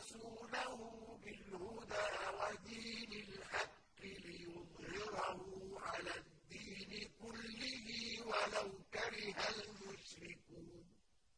رَسُولَهُ بِالْهُدَىٰ وَدِينِ الْحَقِّ لِيُظْهِرَهُ عَلَى الدِّينِ كُلِّهِ وَلَوْ كَرِهَ